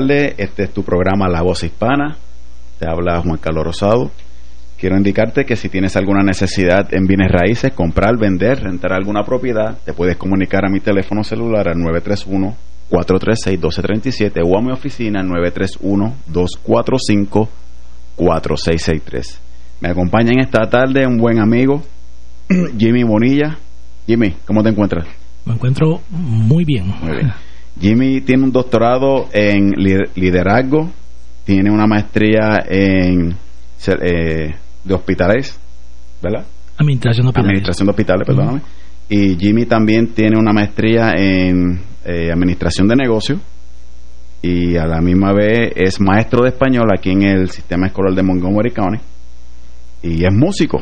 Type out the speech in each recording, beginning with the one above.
tardes, este es tu programa La Voz Hispana, te habla Juan Carlos Rosado. Quiero indicarte que si tienes alguna necesidad en bienes raíces, comprar, vender, rentar alguna propiedad, te puedes comunicar a mi teléfono celular al 931-436-1237 o a mi oficina al 931-245-4663. Me acompaña en esta tarde un buen amigo, Jimmy Bonilla. Jimmy, ¿cómo te encuentras? Me encuentro muy bien. Muy bien. Jimmy tiene un doctorado en liderazgo, tiene una maestría en eh, de hospitales, ¿verdad? Administración de hospitales. Administración de hospitales, perdóname. Y Jimmy también tiene una maestría en eh, administración de negocios y a la misma vez es maestro de español aquí en el sistema escolar de Montgomery County y es músico.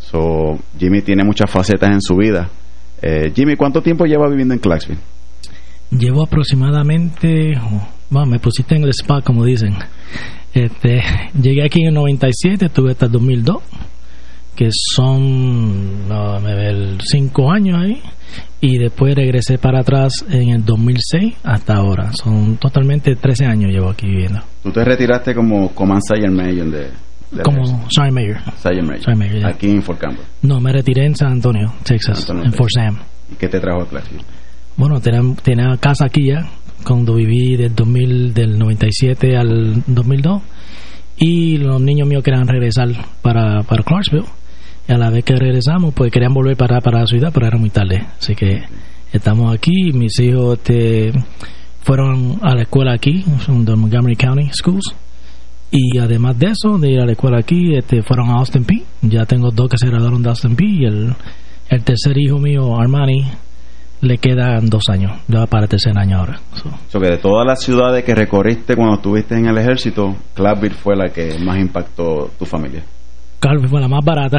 So, Jimmy tiene muchas facetas en su vida. Eh, Jimmy, ¿cuánto tiempo lleva viviendo en Clarksville? Llevo aproximadamente, bueno, me pusiste en el spa, como dicen. Este, llegué aquí en el 97, estuve hasta el 2002, que son, no, me ver, cinco años ahí. Y después regresé para atrás en el 2006 hasta ahora. Son totalmente 13 años llevo aquí viviendo. ¿Tú te retiraste como Command Sergeant Major de, como Sergeant Mayor. Sergeant Mayor. Aquí en Fort Campbell. No, me retiré en San Antonio, Texas, en Fort Sam. ¿Y qué te trajo a Clarksville? Bueno, tenía, tenía casa aquí ya, cuando viví del 2000, del 97 al 2002. Y los niños míos querían regresar para, para Clarksville. Y a la vez que regresamos, pues querían volver para, para la ciudad, pero era muy tarde. Así que estamos aquí. Mis hijos este, fueron a la escuela aquí, son de Montgomery County Schools. Y además de eso, de ir a la escuela aquí, este, fueron a Austin P. Ya tengo dos que se graduaron de Austin P. Y el, el tercer hijo mío, Armani, le quedan dos años, ya para el tercer año ahora. So. que de todas las ciudades que recorriste cuando estuviste en el ejército, Clarksville fue la que más impactó tu familia. Clarksville fue la más barata.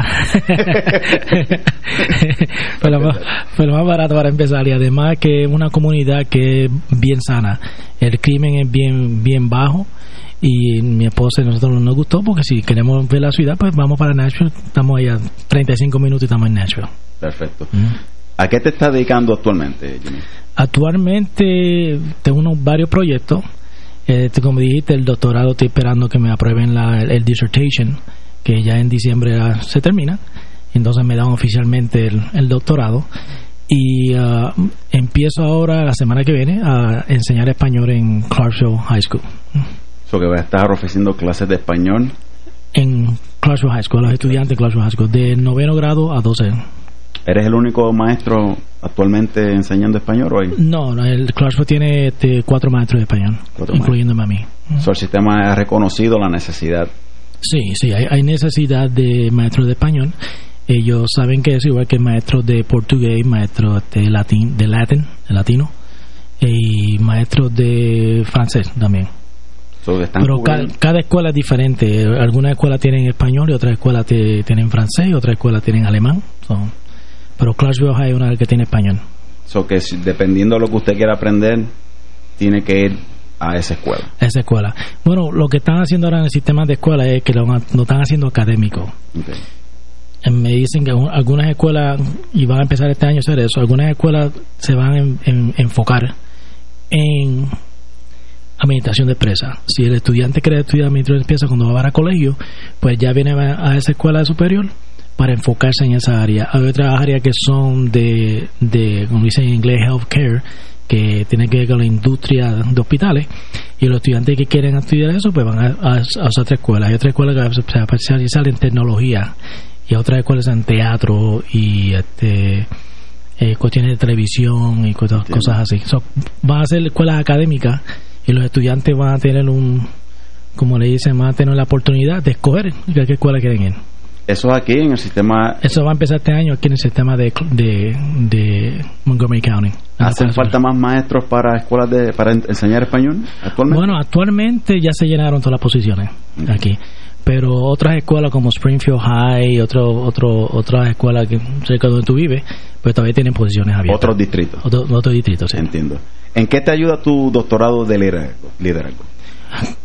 fue, la más, fue, la más, barata para empezar y además que es una comunidad que es bien sana. El crimen es bien bien bajo y mi esposa y nosotros nos gustó porque si queremos ver la ciudad pues vamos para Nashville. Estamos allá 35 minutos y estamos en Nashville. Perfecto. ¿A qué te estás dedicando actualmente, Jimmy? Actualmente tengo unos varios proyectos. Este, como dijiste, el doctorado estoy esperando que me aprueben la, el, dissertation, que ya en diciembre se termina. Entonces me dan oficialmente el, doctorado. Y uh, empiezo ahora, la semana que viene, a enseñar español en Clarksville High School. ¿So que vas a estar ofreciendo clases de español? En Clarksville High School, los estudiantes de Clarksville High School, de noveno grado a 12. ¿Eres el único maestro actualmente enseñando español hoy? No, el Clarksville tiene este, cuatro maestros de español, incluyéndome a mí. ¿El sistema ha reconocido la necesidad? Sí, sí, hay, necesidad de maestros de español. Ellos saben que es igual que maestros de portugués, maestros de latín, de latin, de latino, y maestros de francés también. Pero cada, escuela es diferente. Algunas escuelas tienen español y otras escuelas tienen francés y otras escuelas tienen alemán. Pero Clarksville hay una que tiene español. So que dependiendo de lo que usted quiera aprender, tiene que ir a esa escuela. Esa escuela. Bueno, lo que están haciendo ahora en el sistema de escuela es que lo, están haciendo académico. Eh, me dicen que algunas escuelas, y van a empezar este año a hacer eso, algunas escuelas se van a enfocar en administración de empresa. Si el estudiante quiere estudiar administración de empresa cuando va a colegio, pues ya viene a esa escuela superior para enfocarse en esa área. Hay otras áreas que son de, de como dicen en inglés, healthcare, que tiene que ver con la industria de hospitales. Y los estudiantes que quieren estudiar eso, pues van a, a, a otras escuelas. Hay otras escuelas que se especializan en tecnología y otras escuelas en teatro y este eh, cuestiones de televisión y cosas, cosas así. van a ser escuelas académicas y los estudiantes van a tener un, como le dicen, van a tener la oportunidad de escoger qué escuela quieren ir. Eso aquí en el sistema... Eso va a empezar este año aquí en el sistema de, de, Montgomery County. ¿Hacen falta más maestros para escuelas de, para enseñar español actualmente? Bueno, actualmente ya se llenaron todas las posiciones aquí. Pero otras escuelas como Springfield High, otro, otro, otras escuelas que, cerca de donde tú vives, pues todavía tienen posiciones abiertas. Otros distritos. otros distritos, sí. Entiendo. ¿En qué te ayuda tu doctorado de liderazgo?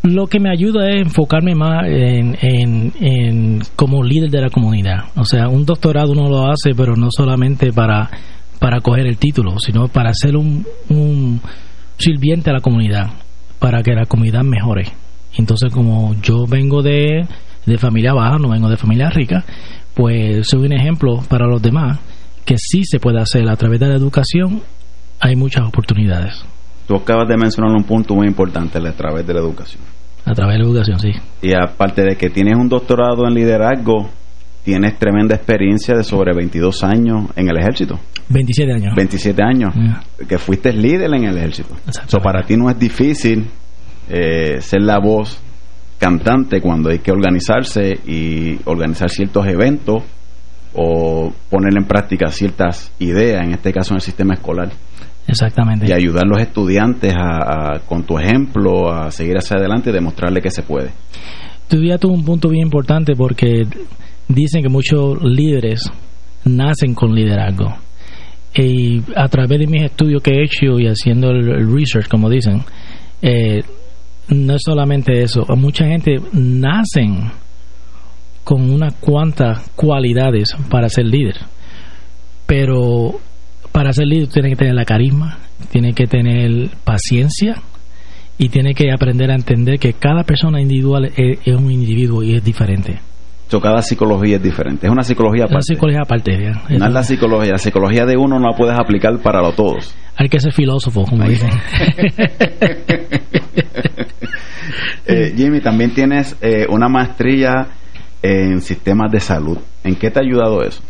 Lo que me ayuda es enfocarme más en, en, como líder de la comunidad. O sea, un doctorado uno lo hace, pero no solamente para, para coger el título, sino para ser un, un sirviente a la comunidad para que la comunidad mejore. Entonces, como yo vengo de, de familia baja, no vengo de familia rica, pues soy un ejemplo para los demás que sí se puede hacer a través de la educación, hay muchas oportunidades. Tú acabas de mencionar un punto muy importante a través de la educación. A través de la educación, sí. Y aparte de que tienes un doctorado en liderazgo, tienes tremenda experiencia de sobre 22 años en el ejército. 27 años. 27 años. Que fuiste líder en el ejército. So, para ti no es difícil eh, ser la voz cantante cuando hay que organizarse y organizar ciertos eventos o poner en práctica ciertas ideas, en este caso en el sistema escolar. Exactamente. Y ayudar a los estudiantes a, con tu ejemplo a seguir hacia adelante y demostrarle que se puede. Tu día tuvo un punto bien importante porque dicen que muchos líderes nacen con liderazgo. Y a través de mis estudios que he hecho y haciendo el, research, como dicen, eh, no es solamente eso. Mucha gente nacen con unas cuantas cualidades para ser líder. Pero para ser líder tiene que tener la carisma, tiene que tener paciencia y tiene que aprender a entender que cada persona individual es, un individuo y es diferente. cada psicología es diferente. Es una psicología aparte. Una psicología aparte. No es la psicología. La psicología de uno no la puedes aplicar para los todos. Hay que ser filósofo, como dicen. eh, Jimmy, también tienes eh, una maestría en sistemas de salud. ¿En qué te ha ayudado eso?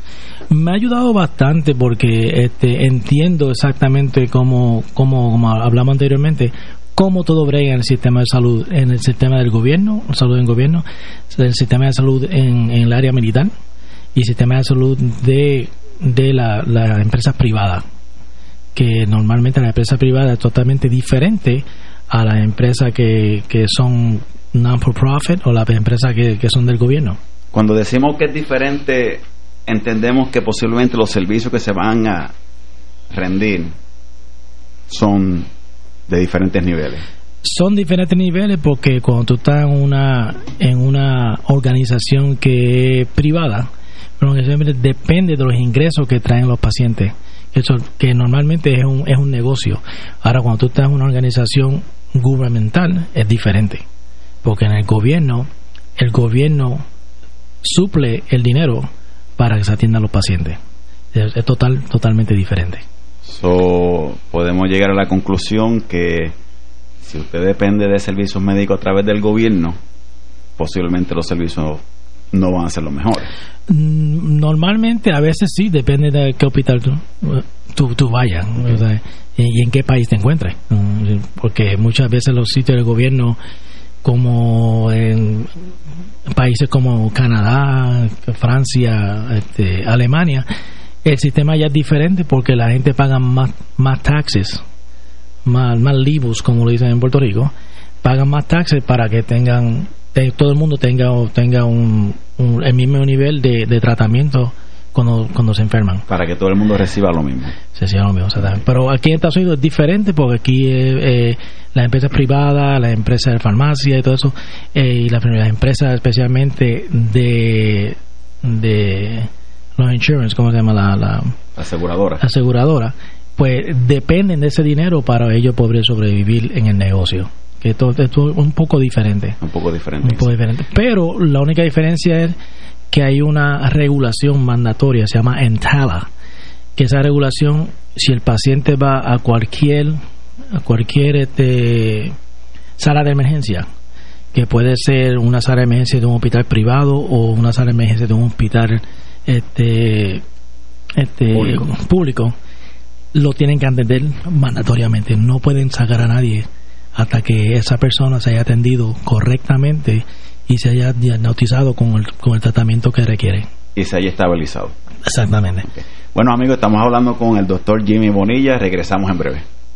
Me ha ayudado bastante porque este, entiendo exactamente cómo, cómo, como hablamos anteriormente, cómo todo brega en el sistema de salud, en el sistema del gobierno, salud en gobierno, el sistema de salud en, el área militar y sistema de salud de, de las la empresas privadas, que normalmente la empresa privada es totalmente diferente a las empresas que, que son non-for-profit o las empresas que, que son del gobierno. Cuando decimos que es diferente, entendemos que posiblemente los servicios que se van a rendir son de diferentes niveles. Son diferentes niveles porque cuando tú estás en una, en una organización que es privada, depende de los ingresos que traen los pacientes. Eso que normalmente es un, es un negocio. Ahora, cuando tú estás en una organización gubernamental, es diferente porque en el gobierno el gobierno suple el dinero para que se atiendan los pacientes. Es, total, totalmente diferente. So, podemos llegar a la conclusión que si usted depende de servicios médicos a través del gobierno, posiblemente los servicios no van a ser los mejores. Mm, normalmente, a veces sí, depende de qué hospital tú, tú, vayas y en qué país te encuentres. Mm, porque muchas veces los sitios del gobierno como en países como Canadá, Francia, este, Alemania, el sistema ya es diferente porque la gente paga más, más taxes, más, más libus, como lo dicen en Puerto Rico, pagan más taxes para que tengan, todo el mundo tenga, tenga un, el mismo nivel de, de tratamiento cuando, cuando se enferman. Para que todo el mundo reciba lo mismo. Se reciba lo mismo, Pero aquí en Estados Unidos es diferente porque aquí eh, las empresas privadas, las empresas de farmacia y todo eso, eh, y las, empresas especialmente de, de los insurance, ¿cómo se llama? La, la aseguradora. Aseguradora, pues dependen de ese dinero para ellos poder sobrevivir en el negocio que esto, esto es un poco diferente. Un poco diferente. Un poco diferente. Pero la única diferencia es que hay una regulación mandatoria, se llama ENTALA, que esa regulación, si el paciente va a cualquier, cualquier este, sala de emergencia, que puede ser una sala de emergencia de un hospital privado o una sala de emergencia de un hospital este, este público. lo tienen que atender mandatoriamente. No pueden sacar a nadie hasta que esa persona se haya atendido correctamente y se haya diagnosticado con el, con el tratamiento que requiere. Y se haya estabilizado. Exactamente. Bueno amigos, estamos hablando con el doctor Jimmy Bonilla, regresamos en breve.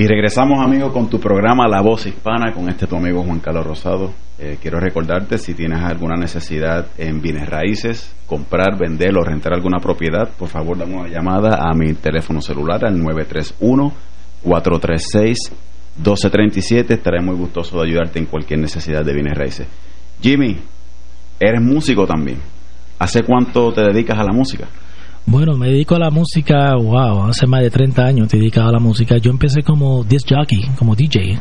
Y regresamos, amigos, con tu programa La Voz Hispana, con este tu amigo Juan Carlos Rosado. Eh, quiero recordarte, si tienes alguna necesidad en bienes raíces, comprar, vender o rentar alguna propiedad, por favor, dame una llamada a mi teléfono celular al 931-436-1237. Estaré muy gustoso de ayudarte en cualquier necesidad de bienes raíces. Jimmy, eres músico también. ¿Hace cuánto te dedicas a la música? Bueno, me dedico a la música, wow, hace más de 30 años te dedicado a la música. Yo empecé como disc jockey, como DJ.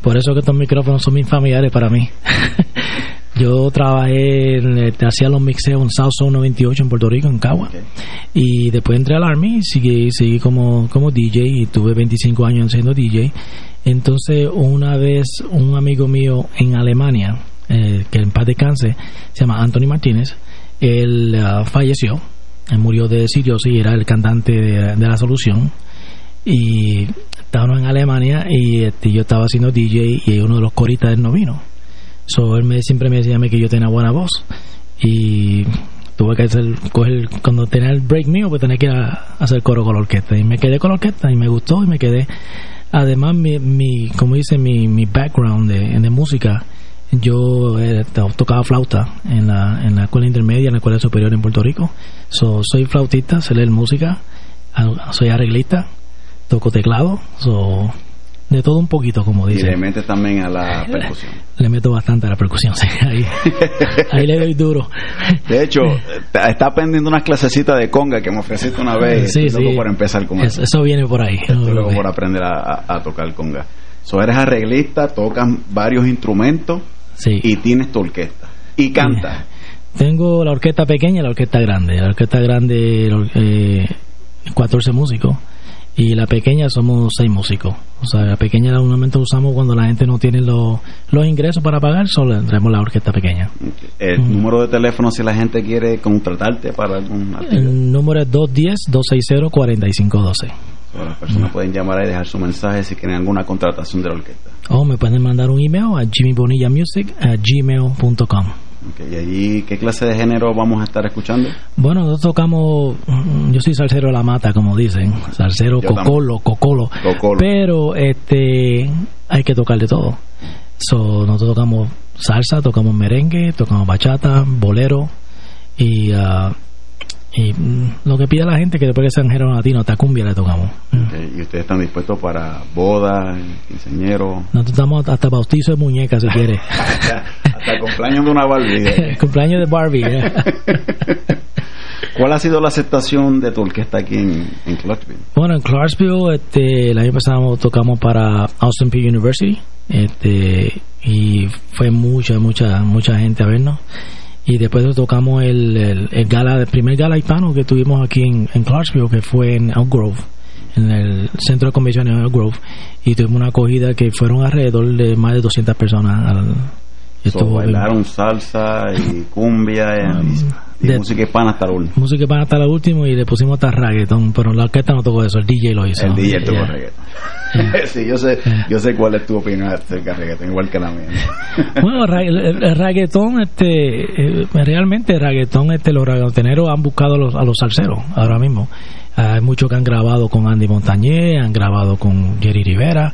Por eso que estos micrófonos son muy familiares para mí. Yo trabajé, este, hacía los mixeos en South Zone 98 en Puerto Rico, en Cagua. Y después entré al Army y seguí, seguí como, como DJ y tuve 25 años siendo DJ. Entonces, una vez un amigo mío en Alemania, eh, que en paz descanse, se llama Anthony Martínez, él ah, falleció él murió de Sirio, sí, era el cantante de, La Solución. Y estábamos en Alemania y este, yo estaba haciendo DJ y uno de los coristas él no vino. So, él me, siempre me decía que yo tenía buena voz. Y tuve que hacer, coger, cuando tenía el break mío, pues tenía que ir a hacer coro con la orquesta. Y me quedé con la orquesta y me gustó y me quedé. Además, mi, mi como dice, mi, mi background de, de música yo eh, tocaba flauta en la, en la escuela intermedia, en la escuela superior en Puerto Rico. So, soy flautista, sé leer música, soy arreglista, toco teclado, so, de todo un poquito, como dice. Y le metes también a la percusión. Le meto bastante a la percusión, sí. Ahí, ahí le doy duro. De hecho, está pendiendo unas clasecitas de conga que me ofreciste una vez. Sí, sí. por empezar con eso. Eso viene por ahí. luego por aprender a, a, tocar conga. So, eres arreglista, tocas varios instrumentos y tienes tu orquesta. Y canta. Tengo la orquesta pequeña y la orquesta grande. La orquesta grande, eh, 14 músicos. Y la pequeña somos 6 músicos. O sea, la pequeña normalmente usamos cuando la gente no tiene los, los ingresos para pagar, solo tenemos la orquesta pequeña. ¿El número de teléfono si la gente quiere contratarte para algún El número es 210-260-4512. Las personas pueden llamar y dejar su mensaje si quieren alguna contratación de la orquesta. O me pueden mandar un email a jimmybonillamusic@gmail.com. ¿Y allí qué clase de género vamos a estar escuchando? Bueno, nosotros tocamos, yo soy salsero de la mata, como dicen, salsero cocolo, cocolo, pero este hay que tocar de todo. So, nosotros tocamos salsa, tocamos merengue, tocamos bachata, bolero y uh, y mm, lo que pide la gente que después que sean género latino, hasta cumbia le tocamos. ¿Y ustedes están dispuestos para bodas, quinceañeros? Nosotros estamos hasta bautizo de muñeca, si quiere. hasta, el cumpleaños de una Barbie. ¿eh? cumpleaños de Barbie. ¿eh? ¿Cuál ha sido la aceptación de tu orquesta aquí en, en Clarksville? Bueno, en Clarksville este, el año pasado tocamos para Austin Peay University este, y fue mucha, mucha, mucha gente a vernos y después tocamos el, el, gala, el primer gala hispano que tuvimos aquí en, en Clarksville, que fue en Elk Grove, en el centro de convenciones de Elk Grove, y tuvimos una acogida que fueron alrededor de más de 200 personas. Al, bailaron salsa y cumbia y, música hispana hasta el último. Música hispana hasta el último y le pusimos hasta reggaeton, pero la orquesta no tocó eso, el DJ lo hizo. El DJ tocó reggaeton. sí, yo sé, yo sé cuál es tu opinión acerca del reggaetón, igual que la mía. bueno, el, reggaetón, este, eh, realmente el reggaetón, este, los reggaetoneros han buscado a los, a los salseros ahora mismo. Hay muchos que han grabado con Andy Montañé, han grabado con Jerry Rivera,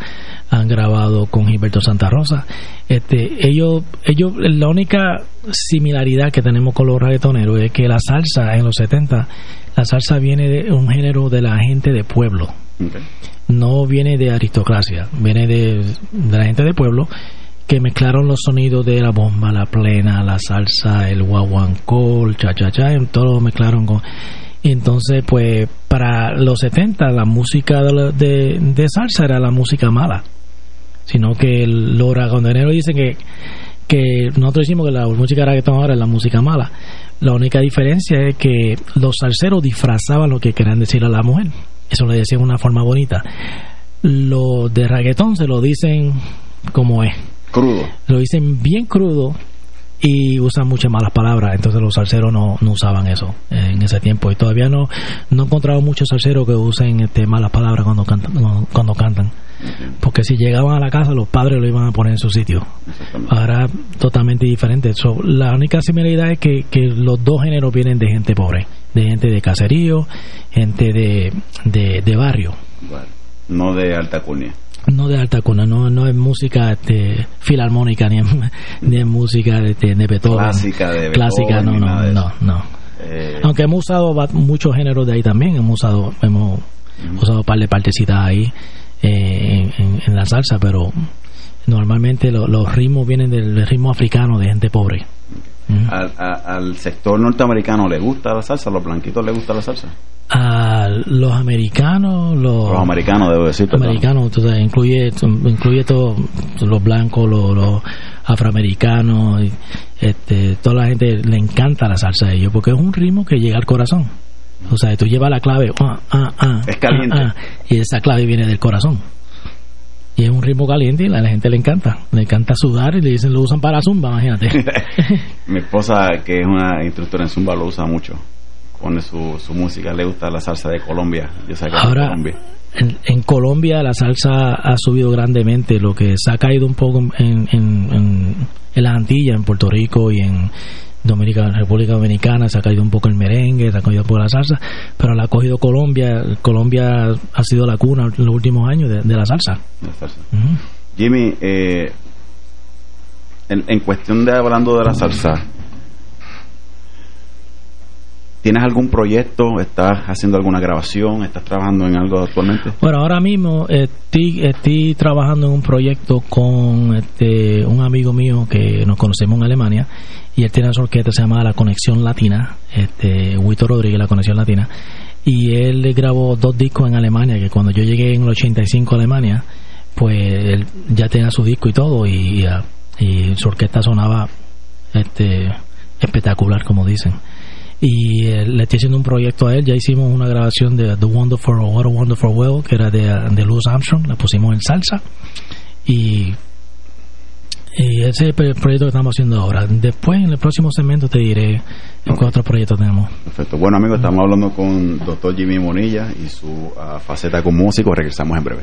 han grabado con Gilberto Santa Rosa. Este, ellos, ellos, la única similaridad que tenemos con los reggaetoneros es que la salsa en los 70, la salsa viene de un género de la gente de pueblo No viene de aristocracia, viene de, la gente del pueblo que mezclaron los sonidos de la bomba, la plena, la salsa, el guaguancó, el cha-cha-cha, todo lo mezclaron con... Entonces, pues, para los 70 la música de, de, salsa era la música mala. Sino que los ragoneros dicen que, que nosotros decimos que la música reggaetón ahora es la música mala. La única diferencia es que los salseros disfrazaban lo que querían decir a la mujer. Eso le decían de una forma bonita. Los de reggaetón se lo dicen como es. Crudo. Lo dicen bien crudo y usan muchas malas palabras. Entonces los salseros no, no usaban eso en ese tiempo. Y todavía no, no he encontrado muchos salseros que usen este, malas palabras cuando cantan. Cuando cantan. Porque si llegaban a la casa, los padres lo iban a poner en su sitio. Ahora totalmente diferente. la única similaridad es que, que, los dos géneros vienen de gente pobre, de gente de caserío, gente de, de, barrio. no de alta cuna. No de alta cuna, no, no es música este, filarmónica ni es, música de, de, Beethoven. Clásica de Beethoven, Clásica, no, no, no, no. Eh, Aunque hemos usado muchos géneros de ahí también, hemos usado, hemos usado un par de partecitas ahí eh, en, la salsa, pero normalmente los ritmos vienen del ritmo africano de gente pobre. Al, sector norteamericano le gusta la salsa? ¿A los blanquitos le gusta la salsa? A los americanos, los, americanos, debo decir. Americanos, entonces, incluye, incluye todos los blancos, los, afroamericanos, este, toda la gente le encanta la salsa a ellos porque es un ritmo que llega al corazón. O sea, tú llevas la clave, ah, ah, ah, es caliente. y esa clave viene del corazón. Y es un ritmo caliente y a la gente le encanta. Le encanta sudar y le dicen lo usan para zumba, imagínate. Mi esposa, que es una instructora en zumba, lo usa mucho. Pone su, su música, le gusta la salsa de Colombia. Yo sé que Ahora, Colombia. En, en, Colombia la salsa ha subido grandemente, lo que se ha caído un poco en, en, en, en las Antillas, en Puerto Rico y en, Dominicana, República Dominicana se ha caído un poco el merengue, se ha caído un poco la salsa, pero la ha cogido Colombia. Colombia ha sido la cuna en los últimos años de, la salsa. Jimmy, eh, en, en, cuestión de hablando de la salsa, ¿Tienes algún proyecto? ¿Estás haciendo alguna grabación? ¿Estás trabajando en algo actualmente? Bueno, ahora mismo estoy, estoy trabajando en un proyecto con este, un amigo mío que nos conocemos en Alemania y él tiene una orquesta se llama La Conexión Latina, este, Huito Rodríguez, La Conexión Latina, y él grabó dos discos en Alemania, que cuando yo llegué en el 85 a Alemania, pues él ya tenía su disco y todo, y, y su orquesta sonaba este espectacular, como dicen y eh, le estoy haciendo un proyecto a él. Ya hicimos una grabación de The Wonderful What a Wonderful World, que era de, de Louis Armstrong, la pusimos en salsa. Y, y ese es el proyecto que estamos haciendo ahora. Después, en el próximo segmento, te diré en qué otro proyecto tenemos. Perfecto. Bueno, amigos, estamos hablando con Dr. Jimmy Monilla y su ah, faceta como músico. Regresamos en breve.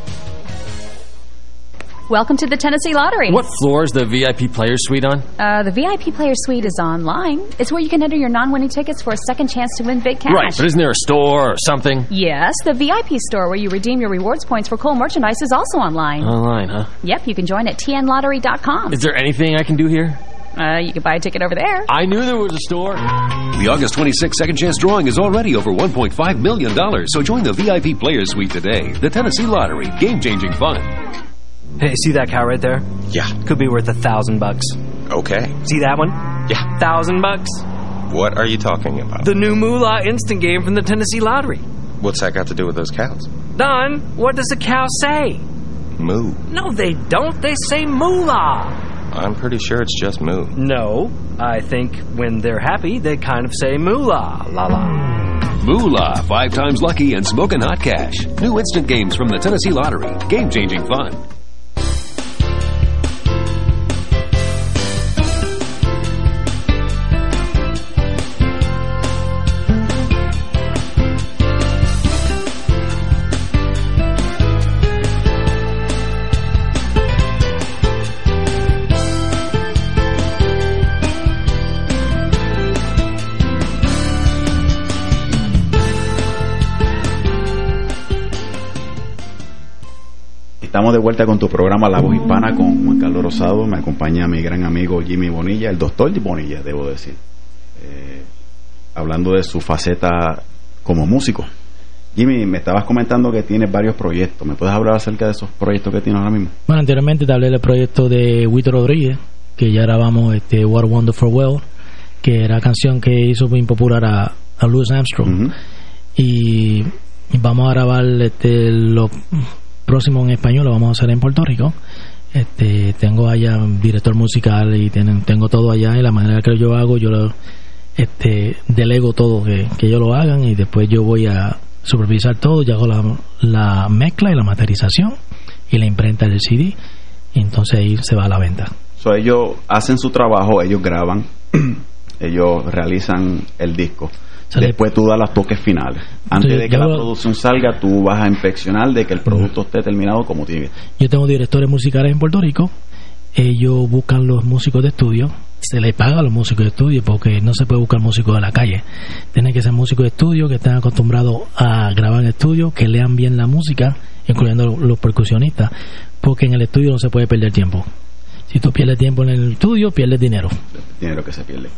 Welcome to the Tennessee Lottery. What floor is the VIP Player Suite on? Uh, the VIP Player Suite is online. It's where you can enter your non-winning tickets for a second chance to win big cash. Right, but isn't there a store or something? Yes, the VIP store where you redeem your rewards points for cool merchandise is also online. Online, huh? Yep, you can join at tnlottery.com. Is there anything I can do here? Uh, you can buy a ticket over there. I knew there was a store. The August 26th second chance drawing is already over $1.5 million, so join the VIP Player Suite today. The Tennessee Lottery. Game-changing fun. Hey, see that cow right there? Yeah. Could be worth a thousand bucks. Okay. See that one? Yeah. Thousand bucks. What are you talking about? The new Moolah instant game from the Tennessee Lottery. What's that got to do with those cows? Don, what does a cow say? moo. No, they don't. They say moolah. I'm pretty sure it's just moo. No, I think when they're happy, they kind of say moolah, la la. Moolah, five times lucky and smoking hot cash. New instant games from the Tennessee Lottery. Game changing fun. Estamos de vuelta con tu programa La Voz Hispana con Juan Carlos Rosado. Me acompaña mi gran amigo Jimmy Bonilla, el doctor Bonilla, debo decir. Eh, hablando de su faceta como músico. Jimmy, me estabas comentando que tienes varios proyectos. ¿Me puedes hablar acerca de esos proyectos que tienes ahora mismo? Bueno, anteriormente te hablé del proyecto de Wito Rodríguez, que ya grabamos este, What a Wonderful World, que era canción que hizo muy popular a, a Louis Armstrong. y, y vamos a grabar este, lo próximo en español, lo vamos a hacer en Puerto Rico. Este, tengo allá un director musical y tienen, tengo todo allá y la manera que yo hago, yo lo, este, delego todo que, que ellos lo hagan y después yo voy a supervisar todo, yo hago la, la mezcla y la masterización y la imprenta del CD y entonces ahí se va a la venta. So, ellos hacen su trabajo, ellos graban, ellos realizan el disco. Después tú das los toques finales. Antes de que la lo- producción salga, tú vas a inspeccionar de que el producto esté terminado como tiene. Yo tengo directores musicales en Puerto Rico. Ellos buscan los músicos de estudio. Se les paga a los músicos de estudio porque no se puede buscar músicos de la calle. Tienen que ser músicos de estudio que estén acostumbrados a grabar en estudio, que lean bien la música, incluyendo los, percusionistas, porque en el estudio no se puede perder tiempo. Si tú pierdes tiempo en el estudio, pierdes dinero. dinero que se pierde.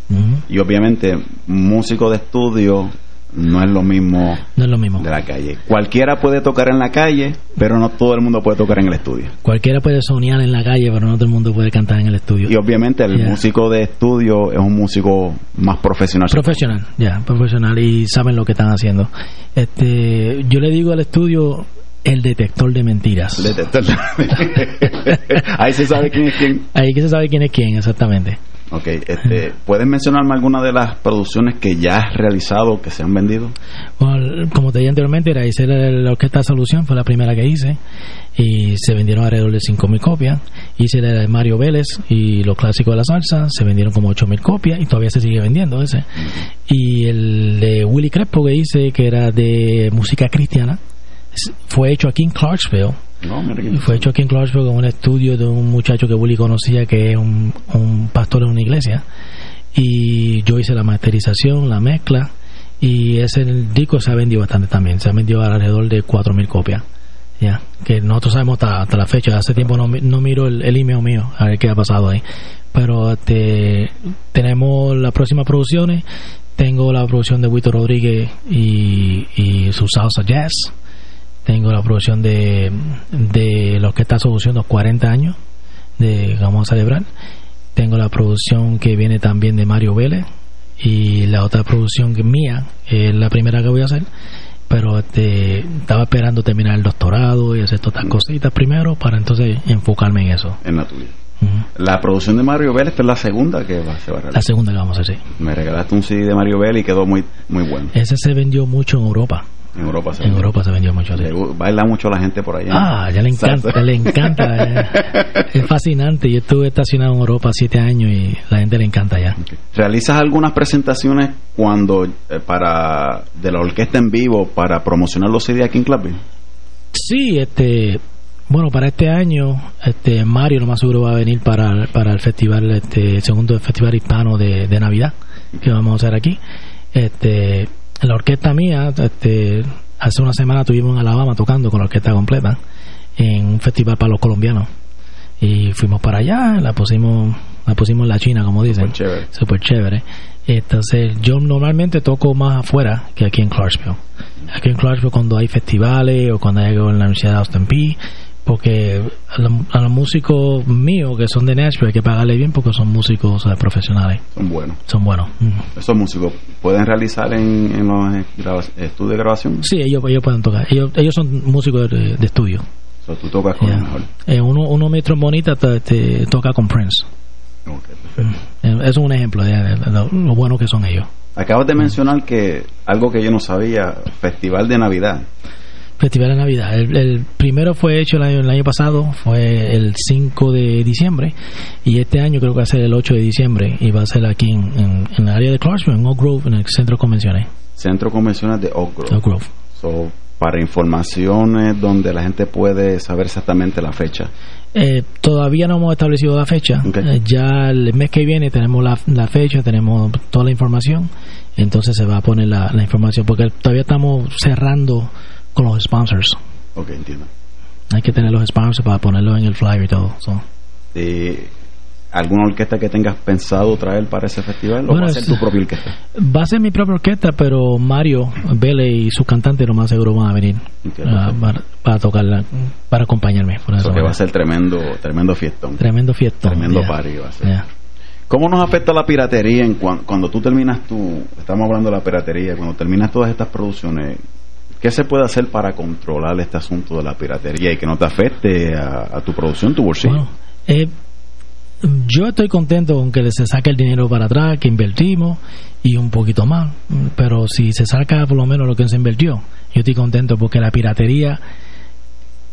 Y obviamente, músico de estudio no es lo mismo No es lo mismo. de la calle. Cualquiera puede tocar en la calle, pero no todo el mundo puede tocar en el estudio. Cualquiera puede soñar en la calle, pero no todo el mundo puede cantar en el estudio. Y obviamente el Yeah. músico de estudio es un músico más profesional. Profesional, ya, profesional y saben lo que están haciendo. Este, yo le digo al estudio el detector de mentiras. Detector. Ahí se sabe quién es quién. Ahí que se sabe quién es quién, exactamente. Ok, este, ¿puedes mencionarme alguna de las producciones que ya has realizado, que se han vendido? Bueno, como te dije anteriormente, era hice la, Orquesta Solución, fue la primera que hice, y se vendieron alrededor de 5.000 copias. Hice la de Mario Vélez y los clásicos de la salsa, se vendieron como 8.000 copias y todavía se sigue vendiendo ese. Y el de Willy Crespo que hice, que era de música cristiana, fue hecho aquí en Clarksville. No, Fue hecho aquí en Clarksville con un estudio de un muchacho que Willy conocía que es un, pastor de una iglesia. Y yo hice la masterización, la mezcla. Y ese disco se ha vendido bastante también. Se ha vendido alrededor de 4.000 copias. Ya, que nosotros sabemos hasta, la fecha. Hace tiempo no, no miro el, email mío a ver qué ha pasado ahí. Pero este, tenemos las próximas producciones. Tengo la producción de Wito Rodríguez y, y su salsa jazz. Tengo la producción de, de los que está solucionando 40 años de vamos a celebrar. Tengo la producción que viene también de Mario Vélez y la otra producción que mía es la primera que voy a hacer. Pero este, estaba esperando terminar el doctorado y hacer todas estas cositas primero para entonces enfocarme en eso. En la tuya. Ujú. La producción de Mario Vélez es la segunda que va, se va a La realizar. segunda que vamos a hacer, sí. Me regalaste un CD de Mario Vélez y quedó muy muy bueno. Ese se vendió mucho en Europa. En Europa se En Europa se vendió mucho. Le baila mucho la gente por allá. Ah, ya le encanta, Salsa. le encanta. eh. Es fascinante. Yo estuve estacionado en Europa siete años y la gente le encanta ya. ¿Realizas algunas presentaciones cuando eh, para de la orquesta en vivo para promocionar los CD aquí en Clarksville? Sí, este, bueno, para este año, este Mario lo más seguro va a venir para, para el festival, este, el segundo festival hispano de, de Navidad que vamos a hacer aquí. Este, la orquesta mía, este, hace una semana estuvimos en Alabama tocando con la orquesta completa en un festival para los colombianos y fuimos para allá, la pusimos, la pusimos en la China, como dicen, Súper chévere. súper chévere. Entonces, yo normalmente toco más afuera que aquí en Clarksville. Aquí en Clarksville cuando hay festivales o cuando hay algo en la Universidad de Austin Peay, porque a, los- a los músicos míos que son de Nashville hay que pagarle bien porque son músicos profesionales, Son buenos. son buenos. Mm. Esos músicos pueden realizar en, en los estudios de grabación. Sí, ellos, ellos pueden tocar. Ellos, ellos son músicos de, de estudio. So, tú tocas con Yeah. mejor. Eh, uno, uno de mis trombonitas te, te toca con Prince. Eh, Eso es un ejemplo de, de lo, lo bueno que son ellos. Acabas de mencionar que algo que yo no sabía, Festival de Navidad. Festival de Navidad. El, el primero fue hecho el año, el año pasado, fue el 5 de diciembre, y este año creo que va a ser el 8 de diciembre, y va a ser aquí en, en, en el área de Clarksville, en Oak Grove, en el centro de convenciones. Centro Convencional de Oak Grove. Oak Grove. So, para informaciones donde la gente puede saber exactamente la fecha. Eh, todavía no hemos establecido la fecha. Eh, ya el mes que viene tenemos la, la fecha, tenemos toda la información. Entonces se va a poner la, la información porque todavía estamos cerrando con los sponsors. Ok, entiendo. Hay que tener los sponsors para ponerlos en el flyer y todo. so. Eh, ¿Alguna orquesta que tengas pensado traer para ese festival? ¿O Bueno, va a ser tu propia orquesta? Va a ser mi propia orquesta, pero Mario Vélez y su cantante lo más seguro van a venir ah, para, para tocarla, para acompañarme. por Eso que va a ser tremendo, tremendo fiestón. Tremendo fiesta. Tremendo party va a ser. ¿Cómo nos afecta la piratería en cuan- cuando tú terminas tu, estamos hablando de la piratería, cuando terminas todas estas producciones, ¿qué se puede hacer para controlar este asunto de la piratería y que no te afecte a, tu producción, tu bolsillo? Bueno, eh, yo estoy contento con que se saque el dinero para atrás, que invertimos y un poquito más. Pero si se saca por lo menos lo que se invirtió, yo estoy contento porque la piratería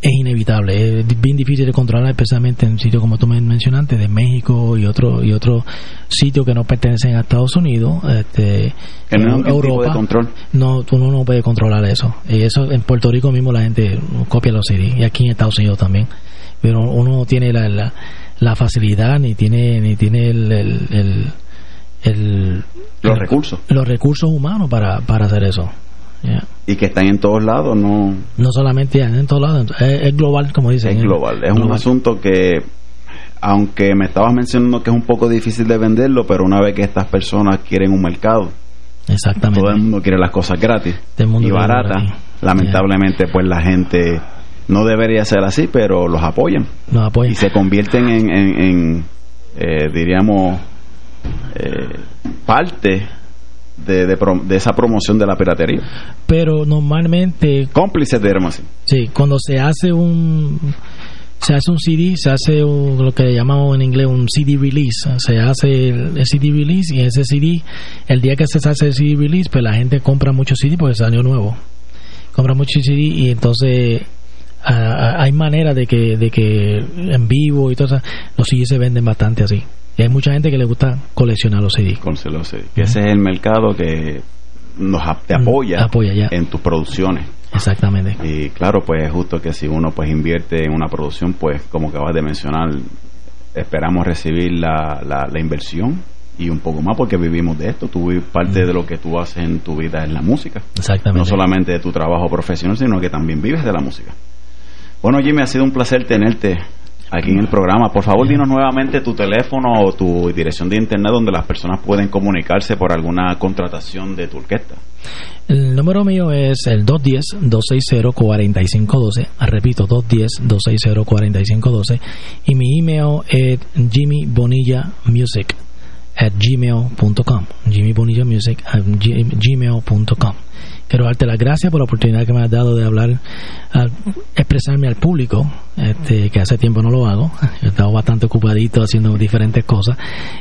es inevitable, es bien difícil de controlar, especialmente en sitios como tú me mencionaste, de México y otro y otros sitios que no pertenecen a Estados Unidos, este, tipo Europa. de control. No, tú no, puedes controlar eso. Y eso en Puerto Rico mismo la gente copia los CD y aquí en Estados Unidos también. Pero uno no tiene la, la, la facilidad ni tiene ni tiene el, el, el- el- Los recursos. los recursos humanos para, para hacer eso. Yeah. Y que están en todos lados, no No solamente en todos lados, es, es global, como dicen. es ¿eh? global. Es un asunto que, aunque me estabas mencionando que es un poco difícil de venderlo, pero una vez que estas personas quieren un mercado, Exactamente. todo el mundo quiere las cosas gratis y baratas, lamentablemente pues la gente no debería ser así, pero los apoyan. y se convierten en, en- en, eh, diríamos, eh, parte de, de prom- de esa promoción de la piratería. Pero normalmente Cómplices, diríamos así. Sí, cuando se hace un se hace un CD, se hace un- lo que llamamos en inglés un CD release, se hace el, el CD release y ese CD, el día que se hace el CD release, pues la gente compra mucho CD porque salió nuevo, compra mucho CD y entonces hay manera de que de que en vivo y todo eso, los CD se venden bastante así. Y hay mucha gente que le gusta coleccionar los CD. Con celos, sí. Que ese es el mercado que nos te Mm, apoya, apoya, ya. en tus producciones. Exactamente. Y claro, pues es justo que si uno pues invierte en una producción, pues como acabas de mencionar, esperamos recibir la, la, la inversión y un poco más porque vivimos de esto. Tú parte de lo que tú haces en tu vida es la música. Exactamente. No solamente de tu trabajo profesional, sino que también vives de la música. Bueno, Jimmy, ha sido un placer tenerte aquí en el programa. Por favor, dinos nuevamente tu teléfono o tu dirección de internet donde las personas pueden comunicarse por alguna contratación de tu orquesta. El número mío es el 210-260-4512. Repito, 210-260-4512. Y mi email es jimmybonillamusic at gmail.com. jimmybonillamusic at g- gmail.com. Quiero darte las gracias por la oportunidad que me has dado de hablar, a- expresarme al público, este, que hace tiempo no lo hago. He estado bastante ocupadito haciendo diferentes cosas.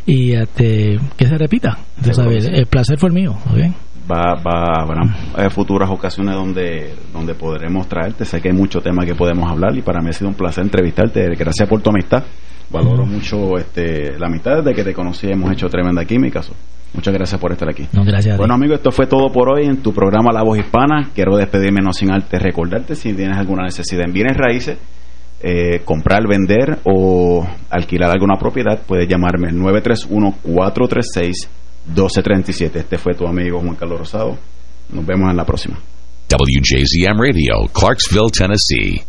Y este, que se repita. Tú sabes, el placer fue el mío. ¿ok? va, va habrán eh, futuras ocasiones donde donde podremos traerte sé que hay muchos temas que podemos hablar y para mí ha sido un placer entrevistarte gracias por tu amistad valoro mucho este la amistad desde que te conocí hemos hecho tremenda química so, muchas gracias por estar aquí No, gracias bueno amigos esto fue todo por hoy en tu programa La Voz Hispana quiero despedirme no sin antes recordarte si tienes alguna necesidad en bienes raíces eh, comprar, vender o alquilar alguna propiedad, puedes llamarme al 931-436-1237. Este fue tu amigo Juan Carlos Rosado. Nos vemos en la próxima. WJZM Radio, Clarksville, Tennessee.